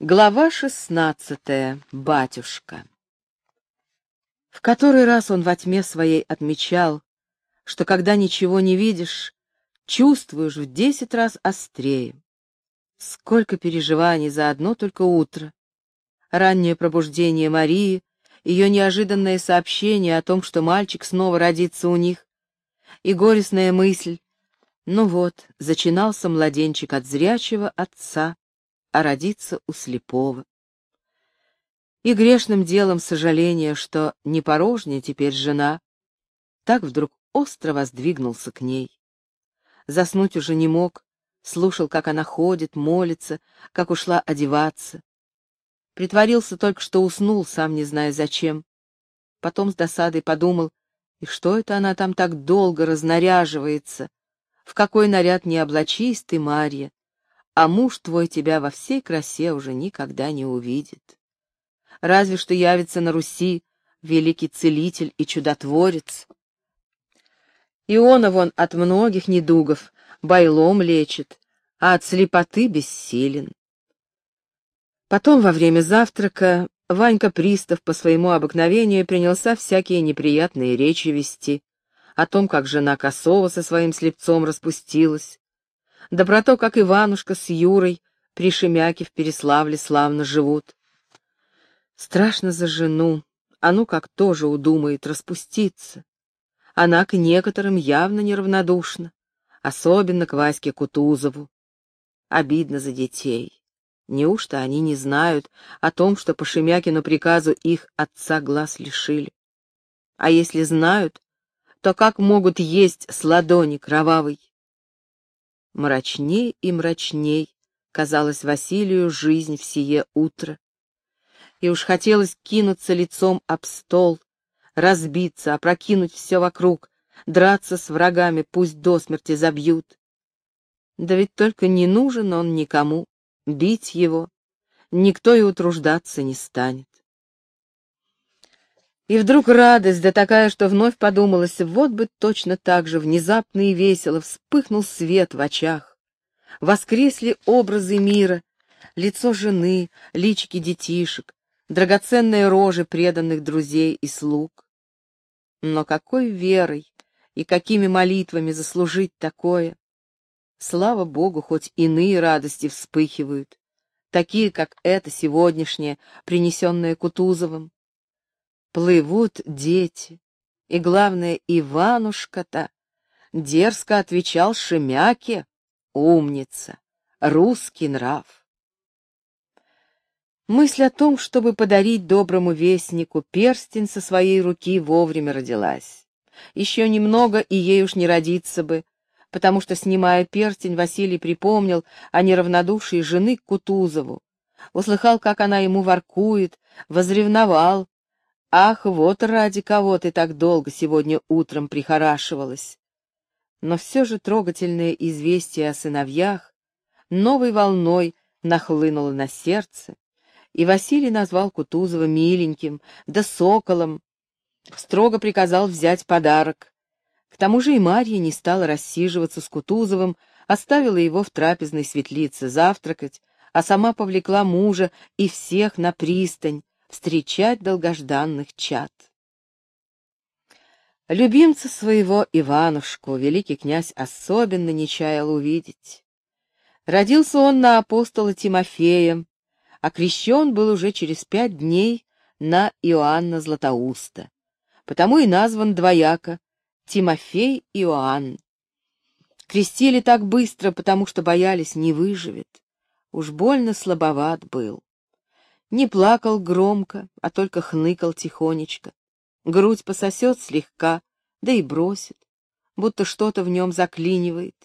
Глава шестнадцатая. Батюшка. В который раз он во тьме своей отмечал, что когда ничего не видишь, чувствуешь в десять раз острее. Сколько переживаний за одно только утро. Раннее пробуждение Марии, ее неожиданное сообщение о том, что мальчик снова родится у них, и горестная мысль, ну вот, зачинался младенчик от зрячего отца, а родиться у слепого. И грешным делом сожаление, что не теперь жена, так вдруг остро воздвигнулся к ней. Заснуть уже не мог, слушал, как она ходит, молится, как ушла одеваться. Притворился только, что уснул, сам не зная зачем. Потом с досадой подумал, и что это она там так долго разнаряживается? В какой наряд не облачись ты, Марья, а муж твой тебя во всей красе уже никогда не увидит. Разве что явится на Руси великий целитель и чудотворец. Иона вон от многих недугов байлом лечит, а от слепоты бессилен. Потом во время завтрака Ванька Пристав по своему обыкновению принялся всякие неприятные речи вести о том, как жена Косова со своим слепцом распустилась, да про то, как Иванушка с Юрой при Шемяке в Переславле славно живут. Страшно за жену, а ну как тоже удумает распуститься. Она к некоторым явно неравнодушна, особенно к Ваське Кутузову. Обидно за детей. Неужто они не знают о том, что по Шемякину приказу их отца глаз лишили? А если знают, то как могут есть с ладони кровавой? Мрачней и мрачней казалось Василию жизнь в сие утро. И уж хотелось кинуться лицом об стол, разбиться, опрокинуть все вокруг, драться с врагами, пусть до смерти забьют. Да ведь только не нужен он никому, бить его никто и утруждаться не станет. И вдруг радость, да такая, что вновь подумалось, вот бы точно так же внезапно и весело вспыхнул свет в очах. Воскресли образы мира, лицо жены, личики детишек, драгоценные рожи преданных друзей и слуг. Но какой верой и какими молитвами заслужить такое? Слава Богу, хоть иные радости вспыхивают, такие, как эта сегодняшняя, принесенная Кутузовым. Плывут дети, и, главное, Иванушка-то дерзко отвечал Шемяке, умница, русский нрав. Мысль о том, чтобы подарить доброму вестнику перстень со своей руки, вовремя родилась. Еще немного, и ей уж не родиться бы, потому что, снимая перстень, Василий припомнил о неравнодушии жены к Кутузову, услыхал, как она ему воркует, возревновал, Ах, вот ради кого ты так долго сегодня утром прихорашивалась. Но все же трогательное известие о сыновьях новой волной нахлынуло на сердце, и Василий назвал Кутузова миленьким, да соколом, строго приказал взять подарок. К тому же и Марья не стала рассиживаться с Кутузовым, оставила его в трапезной светлице завтракать, а сама повлекла мужа и всех на пристань, встречать долгожданных чад. Любимца своего Иванушку великий князь особенно не чаял увидеть. Родился он на апостола Тимофея, а крещен был уже через пять дней на Иоанна Златоуста, потому и назван двояко Тимофей Иоанн. Крестили так быстро, потому что боялись, не выживет. Уж больно слабоват был. Не плакал громко, а только хныкал тихонечко. Грудь пососет слегка, да и бросит, будто что-то в нем заклинивает.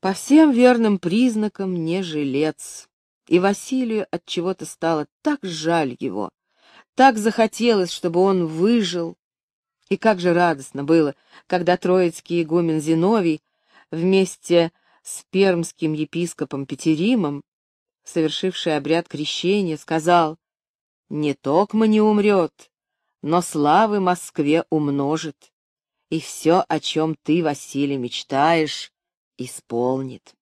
По всем верным признакам не жилец. И Василию от чего-то стало так жаль его, так захотелось, чтобы он выжил. И как же радостно было, когда троицкий игумен Зиновий вместе с пермским епископом Петеримом совершивший обряд крещения, сказал, «Не токмо не умрет, но славы Москве умножит, и все, о чем ты, Василий, мечтаешь, исполнит».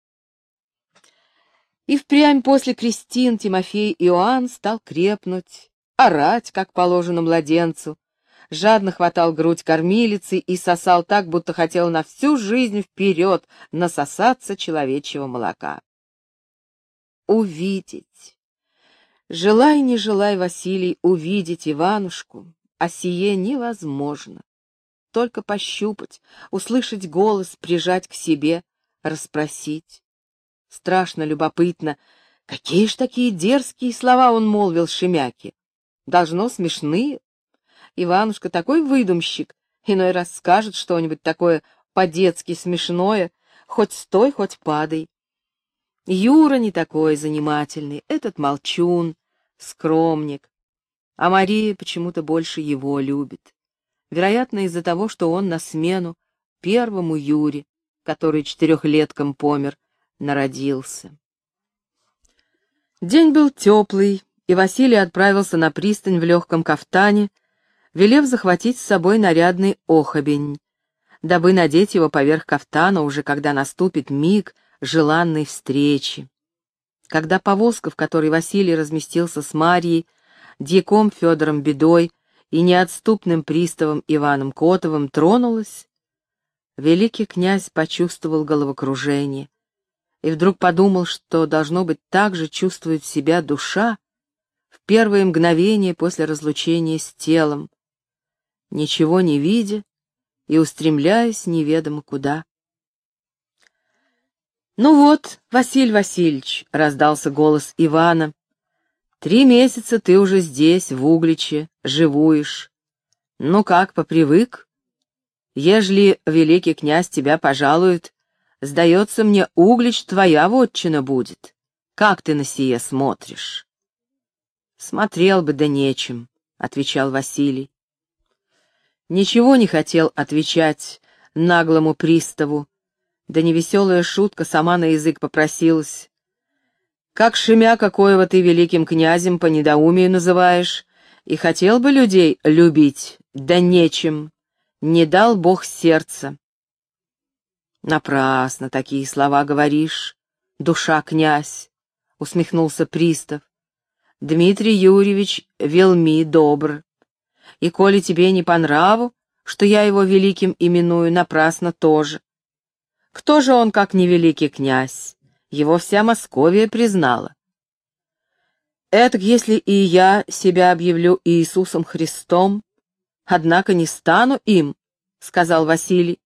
И впрямь после крестин Тимофей Иоанн стал крепнуть, орать, как положено младенцу, жадно хватал грудь кормилицы и сосал так, будто хотел на всю жизнь вперед насосаться человечьего молока. Увидеть. Желай, не желай, Василий, увидеть Иванушку, а сие невозможно. Только пощупать, услышать голос, прижать к себе, расспросить. Страшно любопытно, какие ж такие дерзкие слова он молвил Шемяке. Должно смешные, Иванушка такой выдумщик, иной раз скажет что-нибудь такое по-детски смешное, хоть стой, хоть падай. Юра не такой занимательный, этот молчун, скромник. А Мария почему-то больше его любит. Вероятно, из-за того, что он на смену первому Юре, который четырехлетком помер, народился. День был теплый, и Василий отправился на пристань в легком кафтане, велев захватить с собой нарядный охобень, дабы надеть его поверх кафтана уже когда наступит миг желанной встречи. Когда повозка, в которой Василий разместился с Марией, дьяком Федором Бедой и неотступным приставом Иваном Котовым, тронулась, великий князь почувствовал головокружение и вдруг подумал, что, должно быть, так же чувствует себя душа в первые мгновения после разлучения с телом, ничего не видя и устремляясь неведомо куда. «Ну вот, Василий Васильевич», — раздался голос Ивана, — «три месяца ты уже здесь, в Угличе, живуешь. Ну как, попривык? Ежели великий князь тебя пожалует, сдается мне, Углич твоя вотчина будет. Как ты на сие смотришь?» «Смотрел бы, да нечем», — отвечал Василий. Ничего не хотел отвечать наглому приставу, да невеселая шутка сама на язык попросилась. Как шемя какоего ты великим князем по недоумию называешь, и хотел бы людей любить, да нечем, не дал Бог сердца. Напрасно такие слова говоришь, душа князь, — усмехнулся пристав. Дмитрий Юрьевич велми добр, и коли тебе не по нраву, что я его великим именую, напрасно тоже. Кто же он, как не великий князь? Его вся Московия признала. Этак, если и я себя объявлю Иисусом Христом, однако не стану им, — сказал Василий.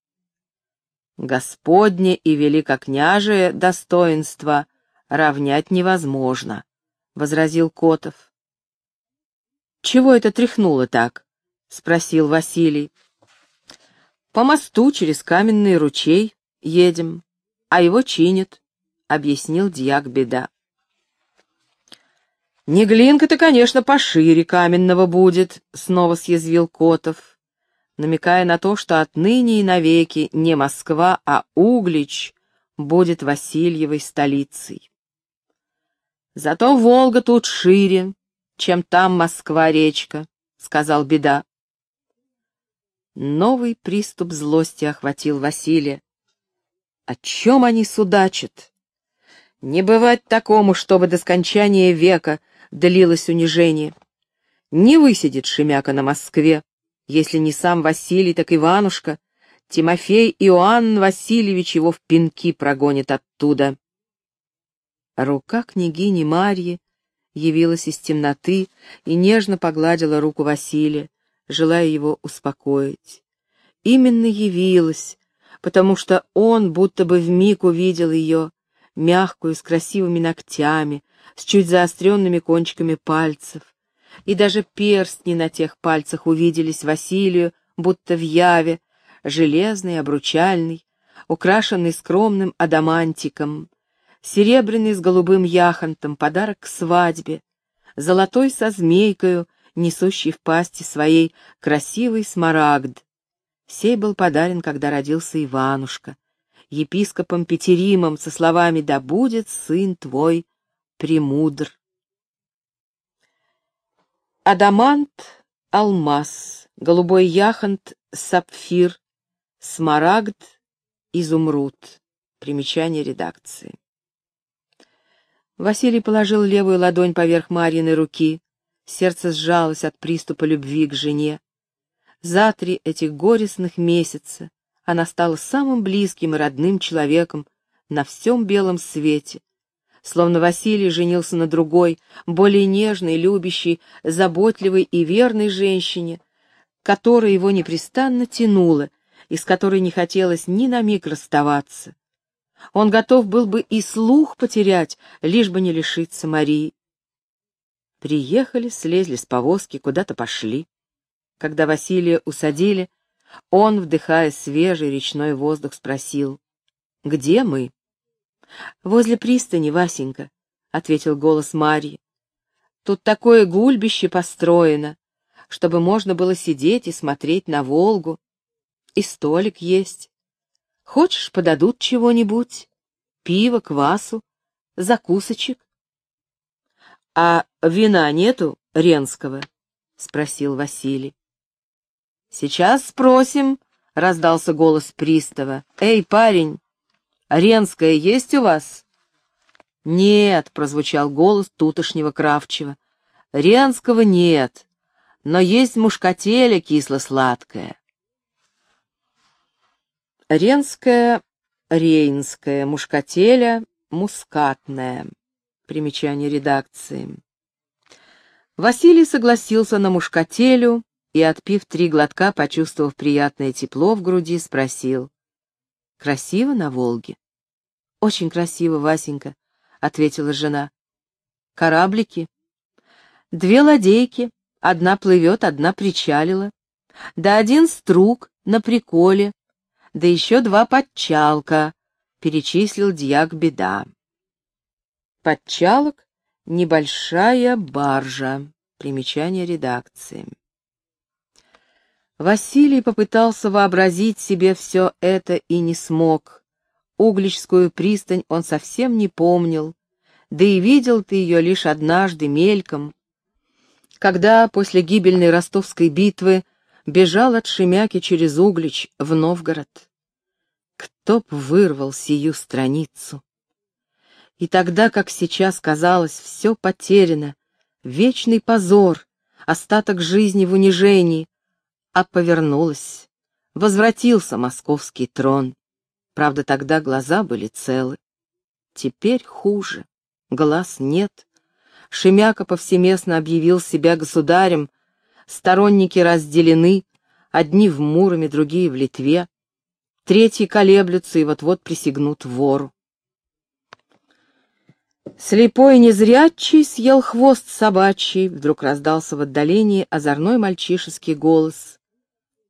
Господне и великокняжие достоинства равнять невозможно, — возразил Котов. «Чего это тряхнуло так?» — спросил Василий. «По мосту через каменный ручей едем, а его чинят», — объяснил дьяк беда. «Не глинка-то, конечно, пошире каменного будет», — снова съязвил Котов, намекая на то, что отныне и навеки не Москва, а Углич будет Васильевой столицей. «Зато Волга тут шире, чем там Москва-речка», — сказал Беда. Новый приступ злости охватил Василия. О чем они судачат? Не бывать такому, чтобы до скончания века длилось унижение. Не высидит Шемяка на Москве, если не сам Василий, так Иванушка, Тимофей Иоанн Васильевич его в пинки прогонит оттуда. Рука княгини Марьи явилась из темноты и нежно погладила руку Василия, желая его успокоить. Именно явилась, потому что он будто бы вмиг увидел ее, мягкую, с красивыми ногтями, с чуть заостренными кончиками пальцев. И даже перстни на тех пальцах увиделись Василию, будто в яве, железный, обручальный, украшенный скромным адамантиком, серебряный с голубым яхонтом, подарок к свадьбе, золотой со змейкою, несущий в пасти своей красивый смарагд. Сей был подарен, когда родился Иванушка, епископом Петеримом со словами «Да будет сын твой премудр». Адамант — алмаз, голубой яхонт — сапфир, смарагд — изумруд. Примечание редакции. Василий положил левую ладонь поверх Марьиной руки. Сердце сжалось от приступа любви к жене. За три этих горестных месяца она стала самым близким и родным человеком на всем белом свете. Словно Василий женился на другой, более нежной, любящей, заботливой и верной женщине, которая его непрестанно тянула и с которой не хотелось ни на миг расставаться. Он готов был бы и слух потерять, лишь бы не лишиться Марии. Приехали, слезли с повозки, куда-то пошли. Когда Василия усадили, он, вдыхая свежий речной воздух, спросил, «Где мы?» «Возле пристани, Васенька», — ответил голос Марьи. «Тут такое гульбище построено, чтобы можно было сидеть и смотреть на Волгу. И столик есть. Хочешь, подадут чего-нибудь? Пиво, квасу, закусочек?» «А вина нету, Ренского?» — спросил Василий. «Сейчас спросим», — раздался голос пристава. «Эй, парень, Ренская есть у вас?» «Нет», — прозвучал голос тутошнего Кравчева. «Ренского нет, но есть мушкателя кисло-сладкая». Ренская, рейнская, мушкателя, мускатная. Примечание редакции. Василий согласился на мушкателю и, отпив три глотка, почувствовав приятное тепло в груди, спросил. «Красиво на Волге?» «Очень красиво, Васенька», — ответила жена. «Кораблики?» «Две ладейки, одна плывет, одна причалила, да один струк на приколе, да еще два подчалка», — перечислил дьяк беда. Подчалок — небольшая баржа. Примечание редакции. Василий попытался вообразить себе все это и не смог. Угличскую пристань он совсем не помнил, да и видел ты ее лишь однажды мельком, когда после гибельной ростовской битвы бежал от Шемяки через Углич в Новгород. Кто б вырвал сию страницу? И тогда, как сейчас казалось, все потеряно, вечный позор, остаток жизни в унижении, а повернулось, возвратился московский трон. Правда, тогда глаза были целы. Теперь хуже, глаз нет. Шемяка повсеместно объявил себя государем, сторонники разделены, одни в Муроме, другие в Литве, третьи колеблются и вот-вот присягнут вору. Слепой незрячий съел хвост собачий, вдруг раздался в отдалении озорной мальчишеский голос.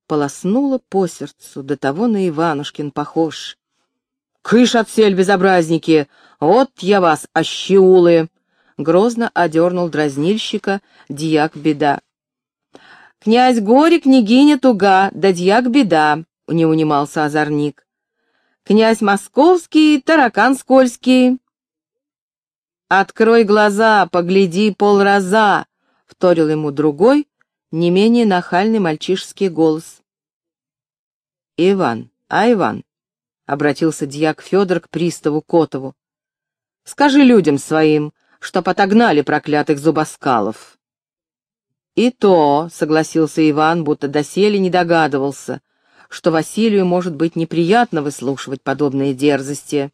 Полоснуло по сердцу, до того на Иванушкин похож. «Кыш отсель, безобразники! Вот я вас, ощеулы!» Грозно одернул дразнильщика дьяк беда. «Князь горе, княгиня туга, да дьяк беда!» — не унимался озорник. «Князь московский, таракан скользкий, «Открой глаза, погляди полраза!» — вторил ему другой, не менее нахальный мальчишеский голос. «Иван, а Иван?» — обратился дьяк Федор к приставу Котову. «Скажи людям своим, что отогнали проклятых зубоскалов». «И то», — согласился Иван, будто доселе не догадывался, что Василию может быть неприятно выслушивать подобные дерзости.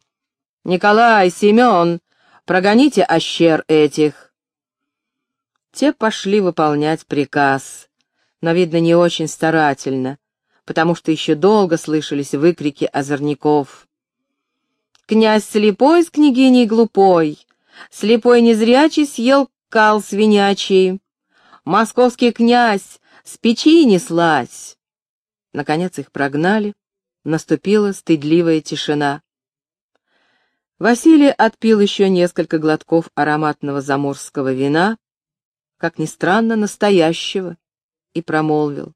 «Николай, Семен, Прогоните ощер этих!» Те пошли выполнять приказ, но, видно, не очень старательно, потому что еще долго слышались выкрики озорников. «Князь слепой с княгиней глупой, слепой незрячий съел кал свинячий, московский князь с печи неслась!» Наконец их прогнали, наступила стыдливая тишина. Василий отпил еще несколько глотков ароматного заморского вина, как ни странно, настоящего, и промолвил.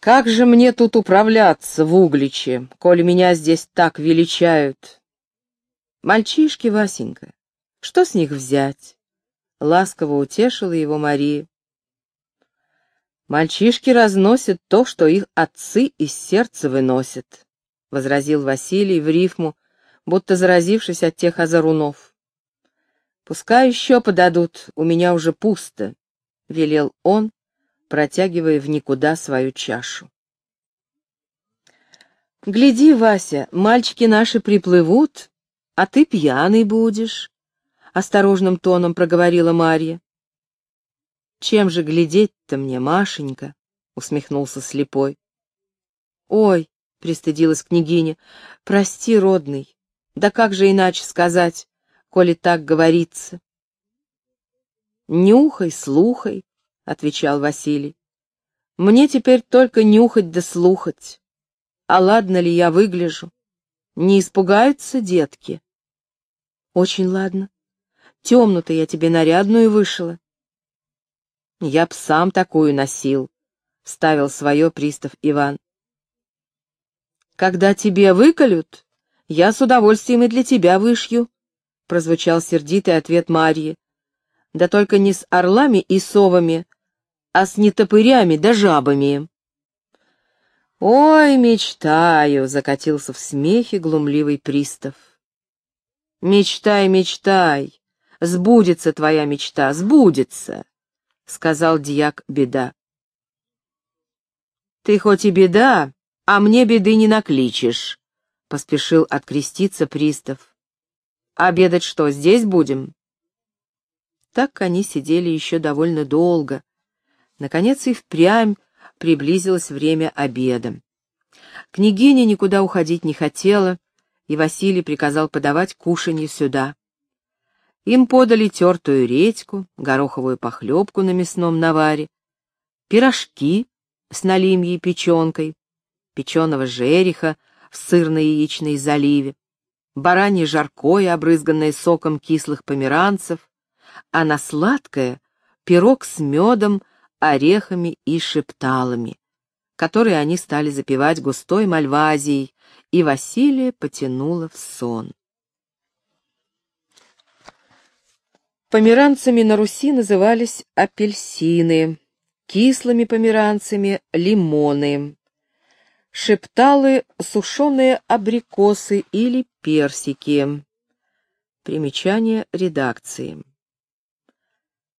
«Как же мне тут управляться в Угличе, коль меня здесь так величают?» «Мальчишки, Васенька, что с них взять?» — ласково утешила его Мария. «Мальчишки разносят то, что их отцы из сердца выносят возразил Василий в рифму, будто заразившись от тех озарунов. «Пускай еще подадут, у меня уже пусто», — велел он, протягивая в никуда свою чашу. «Гляди, Вася, мальчики наши приплывут, а ты пьяный будешь», — осторожным тоном проговорила Марья. «Чем же глядеть-то мне, Машенька?» — усмехнулся слепой. «Ой!» — пристыдилась княгиня. «Прости, родный, да как же иначе сказать, коли так говорится?» «Нюхай, слухай», — отвечал Василий. «Мне теперь только нюхать да слухать. А ладно ли я выгляжу? Не испугаются детки?» «Очень ладно. Темну-то я тебе нарядную вышила». «Я б сам такую носил», — вставил свое пристав Иван. «Когда тебе выколют, я с удовольствием и для тебя вышью», — прозвучал сердитый ответ Марьи. «Да только не с орлами и совами, а с нетопырями да жабами». «Ой, мечтаю!» — закатился в смехе глумливый пристав. «Мечтай, мечтай! Сбудется твоя мечта, сбудется!» — сказал дьяк Беда. «Ты хоть и беда, а мне беды не накличешь», — поспешил откреститься пристав. «Обедать что, здесь будем?» Так они сидели еще довольно долго. Наконец и впрямь приблизилось время обеда. Княгиня никуда уходить не хотела, и Василий приказал подавать кушанье сюда. Им подали тертую редьку, гороховую похлебку на мясном наваре, пирожки с налимьей печенкой, печеного жереха в сырно-яичной заливе, баранье жаркое, обрызганное соком кислых померанцев, а на сладкое — пирог с медом, орехами и шепталами, которые они стали запивать густой мальвазией, и Василия потянуло в сон. Померанцами на Руси назывались апельсины, кислыми померанцами — лимоны, шепталы — сушеные абрикосы или персики. Примечание редакции.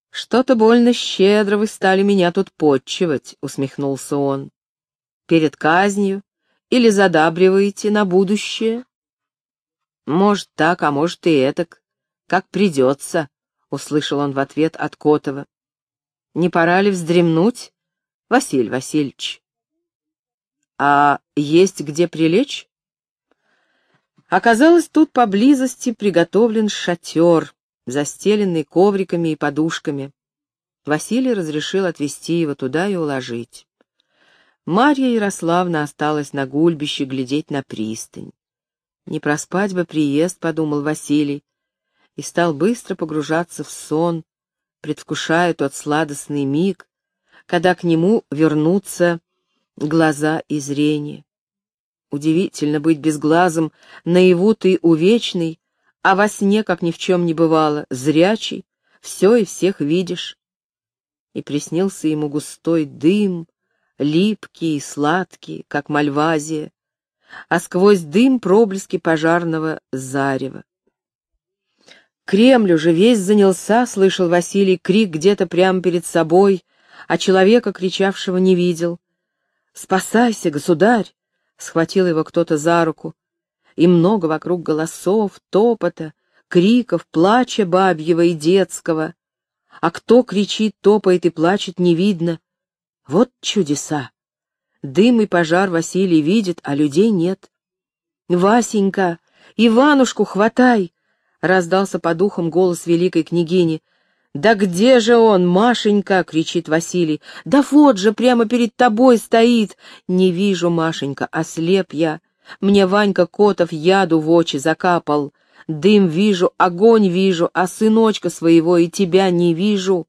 «Что-то больно щедро вы стали меня тут подчивать», — усмехнулся он. «Перед казнью или задабриваете на будущее?» «Может, так, а может и этак, как придется», — услышал он в ответ от Котова. Не пора ли вздремнуть, Василий Васильевич? А есть где прилечь? Оказалось, тут поблизости приготовлен шатер, застеленный ковриками и подушками. Василий разрешил отвезти его туда и уложить. Марья Ярославна осталась на гульбище глядеть на пристань. «Не проспать бы приезд», — подумал Василий, и стал быстро погружаться в сон, предвкушая тот сладостный миг, когда к нему вернутся глаза и зрение. Удивительно быть безглазым, наяву ты увечный, а во сне, как ни в чем не бывало, зрячий, все и всех видишь. И приснился ему густой дым, липкий и сладкий, как мальвазия, а сквозь дым проблески пожарного зарева. Кремль уже весь занялся, слышал Василий крик где-то прямо перед собой, а человека, кричавшего, не видел. «Спасайся, государь!» — схватил его кто-то за руку. И много вокруг голосов, топота, криков, плача бабьего и детского. А кто кричит, топает и плачет, не видно. Вот чудеса! Дым и пожар Василий видит, а людей нет. «Васенька, Иванушку хватай!» раздался по духам голос великой княгини. «Да где же он, Машенька?» — кричит Василий. «Да вот же, прямо перед тобой стоит!» «Не вижу, Машенька, ослеп я. Мне Ванька Котов яду в очи закапал. Дым вижу, огонь вижу, а сыночка своего и тебя не вижу».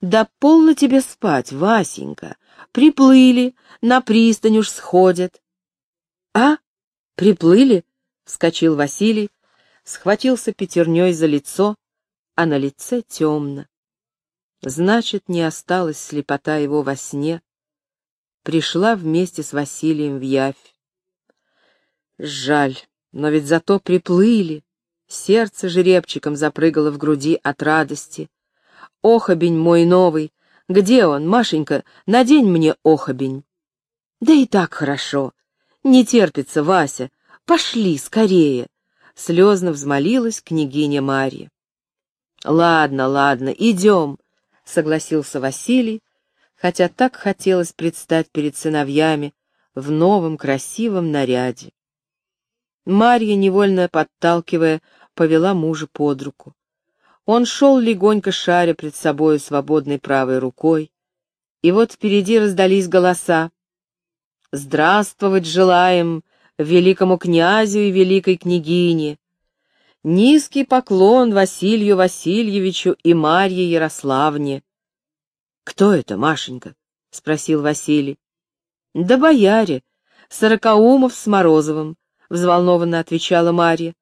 «Да полно тебе спать, Васенька. Приплыли, на пристань уж сходят». «А? Приплыли?» — вскочил Василий, схватился пятерней за лицо, а на лице темно. Значит, не осталась слепота его во сне, пришла вместе с Василием в явь. Жаль, но ведь зато приплыли. Сердце жеребчиком запрыгало в груди от радости. Охобень мой новый, где он, Машенька, надень мне охобень. Да и так хорошо. Не терпится, Вася. Пошли скорее. Слезно взмолилась княгиня Марья. Ладно, ладно, идем, согласился Василий, хотя так хотелось предстать перед сыновьями в новом красивом наряде. Марья, невольно подталкивая, повела мужа под руку. Он шел легонько шаря пред собою свободной правой рукой, и вот впереди раздались голоса. «Здравствовать желаем великому князю и великой княгине! Низкий поклон Василию Васильевичу и Марье Ярославне!» «Кто это, Машенька?» — спросил Василий. «Да бояре, Сорокаумов с Морозовым», — взволнованно отвечала Марья.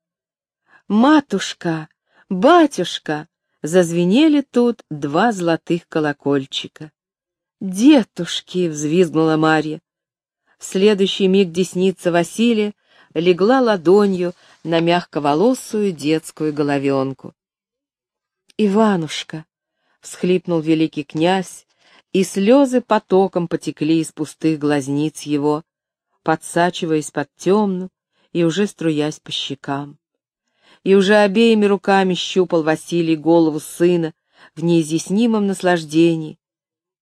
«Матушка! Батюшка!» — зазвенели тут два золотых колокольчика. «Детушки!» — взвизгнула Марья. В следующий миг десница Василия легла ладонью на мягковолосую детскую головенку. «Иванушка!» — всхлипнул великий князь, и слезы потоком потекли из пустых глазниц его, подсачиваясь под темную и уже струясь по щекам и уже обеими руками щупал Василий голову сына в неизъяснимом наслаждении,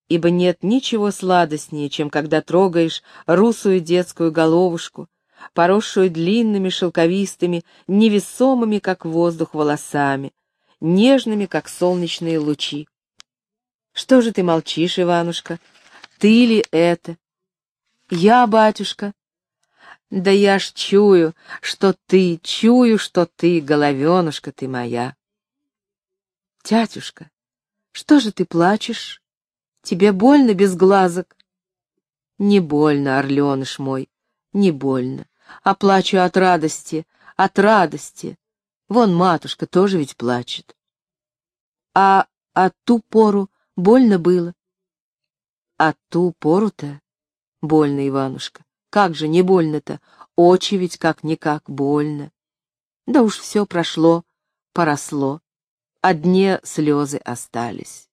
ибо нет ничего сладостнее, чем когда трогаешь русую детскую головушку, поросшую длинными шелковистыми, невесомыми, как воздух, волосами, нежными, как солнечные лучи. Что же ты молчишь, Иванушка? Ты ли это? Я, батюшка, да я ж чую, что ты, чую, что ты, головенушка ты моя. Тятюшка, что же ты плачешь? Тебе больно без глазок? Не больно, орленыш мой, не больно, а плачу от радости, от радости. Вон матушка тоже ведь плачет. А от ту пору больно было? От ту пору-то больно, Иванушка. Как же не больно-то? Очи ведь как-никак больно. Да уж все прошло, поросло. Одни слезы остались.